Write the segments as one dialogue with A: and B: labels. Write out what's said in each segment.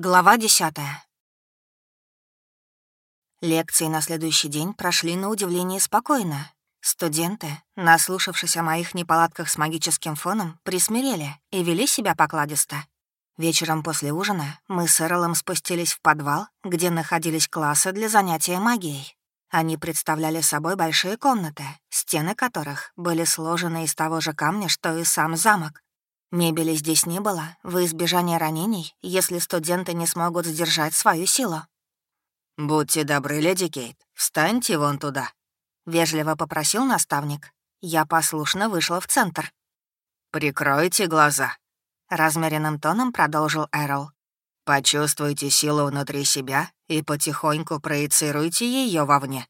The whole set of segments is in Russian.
A: Глава десятая. Лекции на следующий день прошли на удивление спокойно. Студенты, наслушавшись о моих неполадках с магическим фоном, присмирели и вели себя покладисто. Вечером после ужина мы с Эрлом спустились в подвал, где находились классы для занятия магией. Они представляли собой большие комнаты, стены которых были сложены из того же камня, что и сам замок, Мебели здесь не было, во избежание ранений, если студенты не смогут сдержать свою силу.
B: «Будьте добры, леди Кейт, встаньте вон туда», — вежливо попросил наставник. Я послушно вышла в центр. «Прикройте глаза», — размеренным тоном продолжил Эрл. «Почувствуйте силу внутри себя и потихоньку проецируйте ее вовне».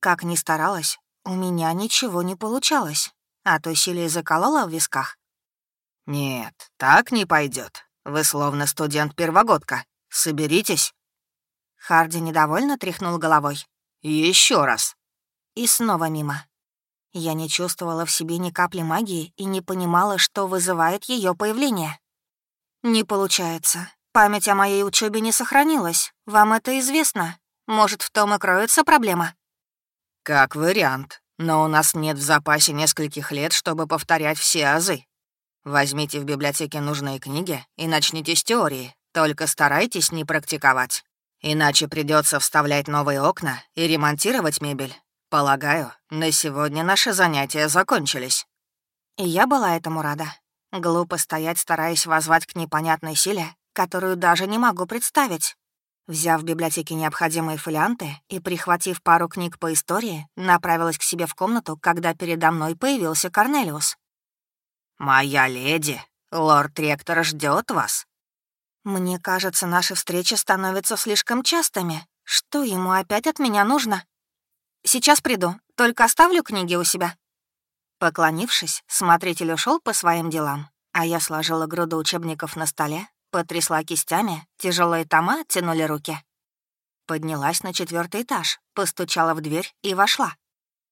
A: Как ни старалась, у меня ничего не получалось, а то силе заколола в висках.
B: «Нет, так не пойдет. Вы словно студент-первогодка. Соберитесь».
A: Харди недовольно тряхнул головой.
B: Еще раз».
A: И снова мимо. Я не чувствовала в себе ни капли магии и не понимала, что вызывает ее появление. «Не получается. Память о моей учебе не сохранилась. Вам это известно. Может, в том и кроется проблема?»
B: «Как вариант. Но у нас нет в запасе нескольких лет, чтобы повторять все азы. Возьмите в библиотеке нужные книги и начните с теории, только старайтесь не практиковать. Иначе придется вставлять новые окна и ремонтировать мебель. Полагаю, на сегодня наши занятия закончились».
A: И я была этому рада. Глупо стоять, стараясь воззвать к непонятной силе, которую даже не могу представить. Взяв в библиотеке необходимые фолианты и прихватив пару книг по истории, направилась к себе в комнату, когда передо мной появился Корнелиус.
B: «Моя леди, лорд-ректор ждет вас».
A: «Мне кажется, наши встречи становятся слишком частыми. Что ему опять от меня нужно?» «Сейчас приду, только оставлю книги у себя». Поклонившись, смотритель ушел по своим делам, а я сложила груду учебников на столе, потрясла кистями, тяжелые тома оттянули руки. Поднялась на четвертый этаж, постучала в дверь и вошла.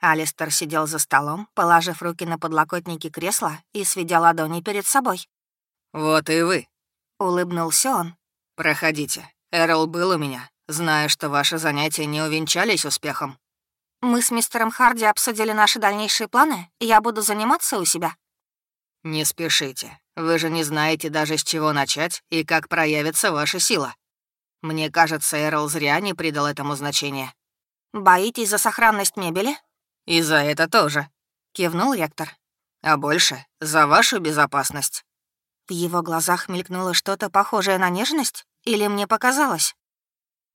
A: Алистер сидел за столом, положив руки на подлокотники кресла и сведя ладони перед собой.
B: «Вот и вы», —
A: улыбнулся он.
B: «Проходите. Эрл был у меня, зная, что ваши занятия не увенчались успехом».
A: «Мы с мистером Харди обсудили наши дальнейшие планы, я буду заниматься у себя».
B: «Не спешите. Вы же не знаете даже, с чего начать и как проявится ваша сила. Мне кажется, Эрл зря не придал этому значения».
A: «Боитесь за сохранность мебели?»
B: «И за это тоже», — кивнул ректор. «А больше за вашу безопасность».
A: В его глазах мелькнуло что-то похожее на нежность, или мне показалось?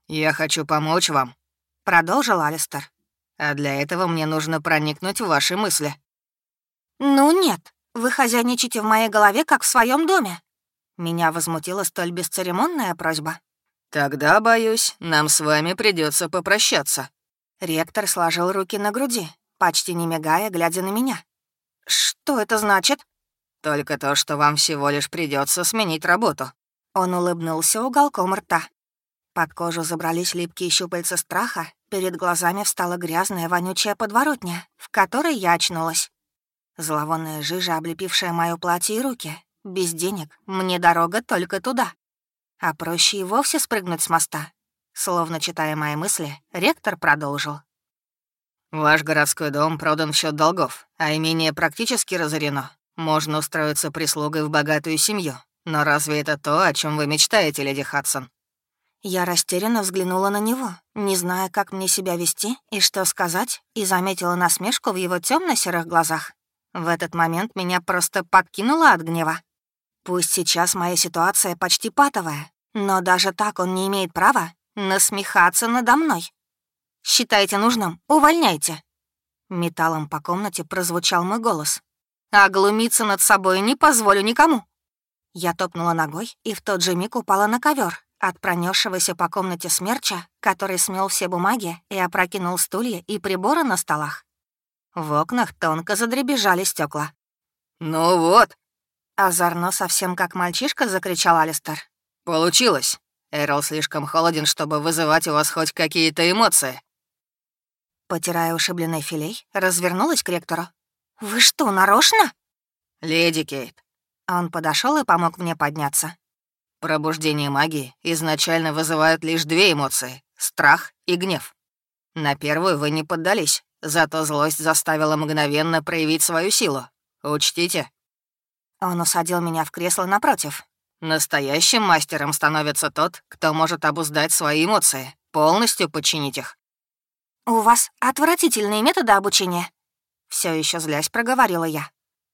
B: «Я хочу помочь вам», —
A: продолжил Алистер.
B: «А для этого мне нужно проникнуть в ваши мысли».
A: «Ну нет, вы хозяйничаете в моей голове, как в своем доме». Меня возмутила столь бесцеремонная просьба.
B: «Тогда, боюсь, нам с вами придется попрощаться».
A: Ректор сложил руки на груди почти не мигая, глядя на меня. «Что это значит?»
B: «Только то, что вам всего лишь придется сменить работу».
A: Он улыбнулся уголком рта. Под кожу забрались липкие щупальца страха, перед глазами встала грязная вонючая подворотня, в которой я очнулась. Зловонная жижа, облепившая моё платье и руки. Без денег, мне дорога только туда. А проще и вовсе спрыгнуть с моста. Словно читая мои мысли, ректор продолжил.
B: Ваш городской дом продан в счет долгов, а имение практически разорено. Можно устроиться прислугой в богатую семью. Но разве это то, о чем вы мечтаете, леди Хадсон?
A: Я растерянно взглянула на него, не зная, как мне себя вести и что сказать, и заметила насмешку в его темно серых глазах. В этот момент меня просто подкинуло от гнева. Пусть сейчас моя ситуация почти патовая, но даже так он не имеет права насмехаться надо мной. Считаете нужным — увольняйте». Металлом по комнате прозвучал мой голос. «А глумиться над собой не позволю никому». Я топнула ногой и в тот же миг упала на ковер от пронесшегося по комнате смерча, который смел все бумаги и опрокинул стулья и приборы на столах. В окнах тонко задребежали стекла.
B: «Ну вот!»
A: Озорно совсем как мальчишка закричал Алистер.
B: «Получилось. Эрл слишком холоден, чтобы вызывать у вас хоть какие-то эмоции.
A: Потирая ушибленный филей, развернулась к ректору. «Вы что, нарочно?»
B: «Леди Кейт».
A: Он подошел и помог мне подняться.
B: Пробуждение магии изначально вызывает лишь две эмоции — страх и гнев. На первую вы не поддались, зато злость заставила мгновенно проявить свою силу. Учтите.
A: Он усадил меня в кресло напротив.
B: Настоящим мастером становится тот, кто может обуздать свои эмоции, полностью подчинить их.
A: «У вас отвратительные методы обучения», — все еще злясь проговорила я.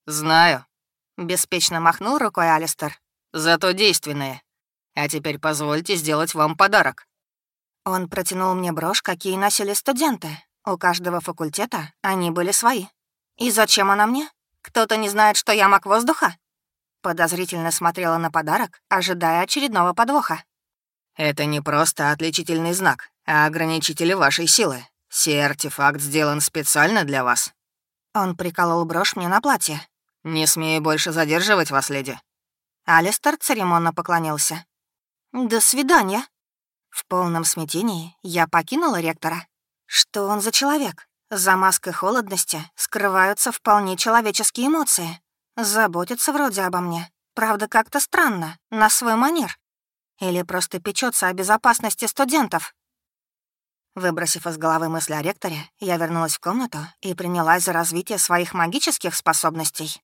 B: «Знаю», —
A: беспечно махнул рукой Алистер.
B: «Зато действенные. А теперь позвольте сделать вам подарок».
A: Он протянул мне брошь, какие носили студенты. У каждого факультета они были свои. «И зачем она мне? Кто-то не знает, что я маг воздуха?» Подозрительно смотрела на подарок, ожидая очередного подвоха.
B: «Это не просто отличительный знак, а ограничитель вашей силы. Сей артефакт сделан специально для вас».
A: Он приколол брошь мне на платье.
B: «Не смею больше задерживать вас, леди».
A: Алистер церемонно поклонился. «До свидания». В полном смятении я покинула ректора. Что он за человек? За маской холодности скрываются вполне человеческие эмоции. Заботится вроде обо мне. Правда, как-то странно, на свой манер. Или просто печется о безопасности студентов. Выбросив из головы мысли о ректоре, я вернулась в комнату и принялась за развитие своих магических способностей.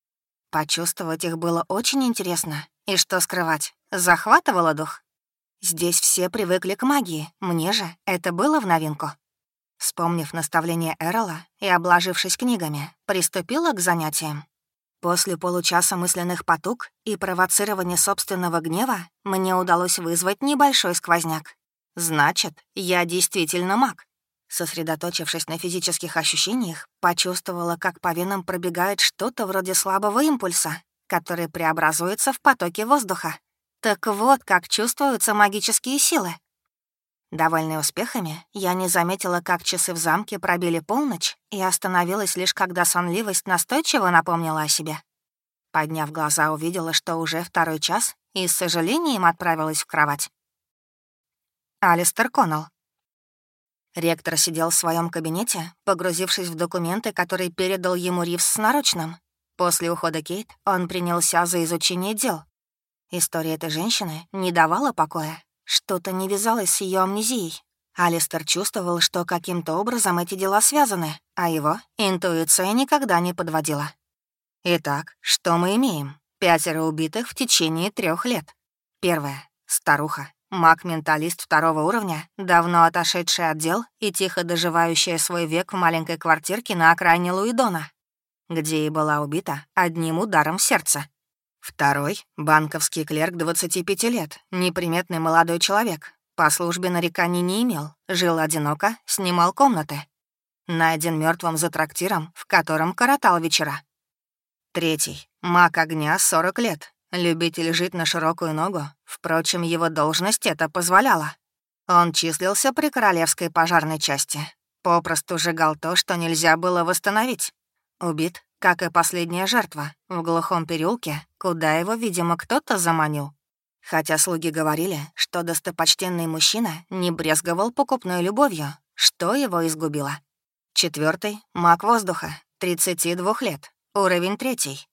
A: Почувствовать их было очень интересно. И что скрывать, захватывало дух. Здесь все привыкли к магии, мне же это было в новинку. Вспомнив наставление Эрла и обложившись книгами, приступила к занятиям. После получаса мысленных потуг и провоцирования собственного гнева мне удалось вызвать небольшой сквозняк. Значит, я действительно маг. Сосредоточившись на физических ощущениях, почувствовала, как по венам пробегает что-то вроде слабого импульса, который преобразуется в потоки воздуха. Так вот, как чувствуются магические силы. Довольный успехами, я не заметила, как часы в замке пробили полночь и остановилась лишь когда сонливость настойчиво напомнила о себе. Подняв глаза, увидела, что уже второй час, и с сожалением отправилась в кровать. Алистер Коннелл. Ректор сидел в своем кабинете, погрузившись в документы, которые передал ему Ривз с наручным. После ухода Кейт он принялся за изучение дел. История этой женщины не давала покоя, что-то не вязалось с ее амнезией. Алистер чувствовал, что каким-то образом эти дела связаны, а его интуиция никогда не подводила. Итак, что мы имеем? Пятеро убитых в течение трех лет. Первая — старуха, маг-менталист второго уровня, давно отошедший от дел и тихо доживающая свой век в маленькой квартирке на окраине Луидона, где и была убита одним ударом в сердце. Второй — банковский клерк 25 лет, неприметный молодой человек. По службе нареканий не имел, жил одиноко, снимал комнаты. Найден мертвым за трактиром, в котором коротал вечера. Третий — маг огня 40 лет, любитель жить на широкую ногу, впрочем, его должность это позволяла. Он числился при королевской пожарной части, попросту сжигал то, что нельзя было восстановить. Убит как и последняя жертва, в глухом переулке, куда его, видимо, кто-то заманил. Хотя слуги говорили, что достопочтенный мужчина не брезговал покупной любовью, что его изгубило. Четвертый маг воздуха, 32 лет, уровень третий.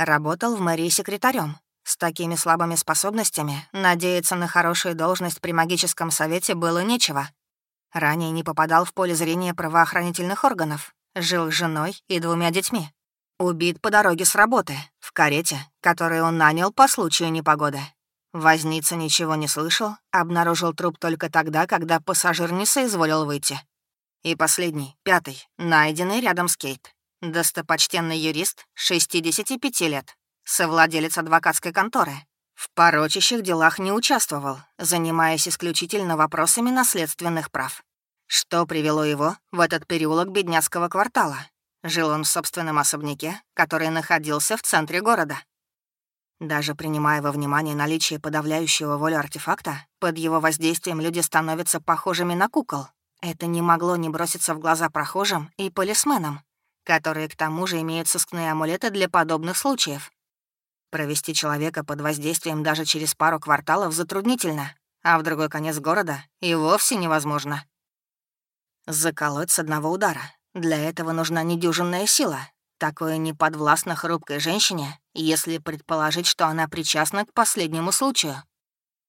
A: Работал в мэрии секретарем. С такими слабыми способностями надеяться на хорошую должность при магическом совете было нечего. Ранее не попадал в поле зрения правоохранительных органов, жил с женой и двумя детьми. Убит по дороге с работы, в карете, которую он нанял по случаю непогоды. Возница ничего не слышал, обнаружил труп только тогда, когда пассажир не соизволил выйти. И последний, пятый, найденный рядом с Кейт. Достопочтенный юрист, 65 лет, совладелец адвокатской конторы. В порочащих делах не участвовал, занимаясь исключительно вопросами наследственных прав. Что привело его в этот переулок бедняцкого квартала, Жил он в собственном особняке, который находился в центре города. Даже принимая во внимание наличие подавляющего волю артефакта, под его воздействием люди становятся похожими на кукол. Это не могло не броситься в глаза прохожим и полисменам, которые к тому же имеют сыскные амулеты для подобных случаев. Провести человека под воздействием даже через пару кварталов затруднительно, а в другой конец города и вовсе невозможно. Заколоть с одного удара для этого нужна недюжинная сила. Такое не подвластно хрупкой женщине, если предположить, что она причастна к последнему случаю.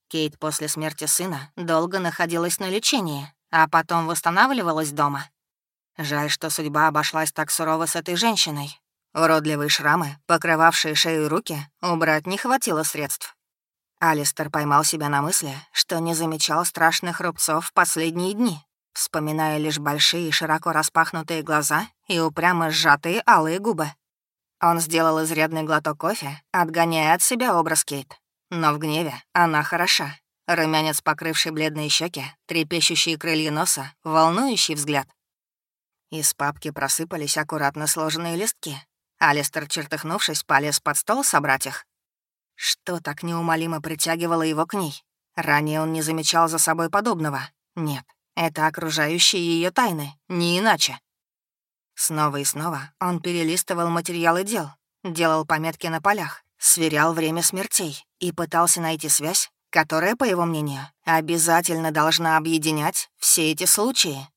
A: Кейт после смерти сына долго находилась на лечении, а потом восстанавливалась дома. Жаль, что судьба обошлась так сурово с этой женщиной. Уродливые шрамы, покрывавшие шею и руки, убрать не хватило средств. Алистер поймал себя на мысли, что не замечал страшных рубцов в последние дни, вспоминая лишь большие широко распахнутые глаза и упрямо сжатые алые губы. Он сделал изрядный глоток кофе, отгоняя от себя образ Кейт. Но в гневе она хороша. Румянец, покрывший бледные щеки, трепещущие крылья носа, волнующий взгляд. Из папки просыпались аккуратно сложенные листки. Алистер, чертыхнувшись, полез под стол собрать их. Что так неумолимо притягивало его к ней? Ранее он не замечал за собой подобного. Нет, это окружающие ее тайны, не иначе. Снова и снова он перелистывал материалы дел, делал пометки на полях, сверял время смертей и пытался найти связь, которая, по его мнению, обязательно должна объединять все эти случаи.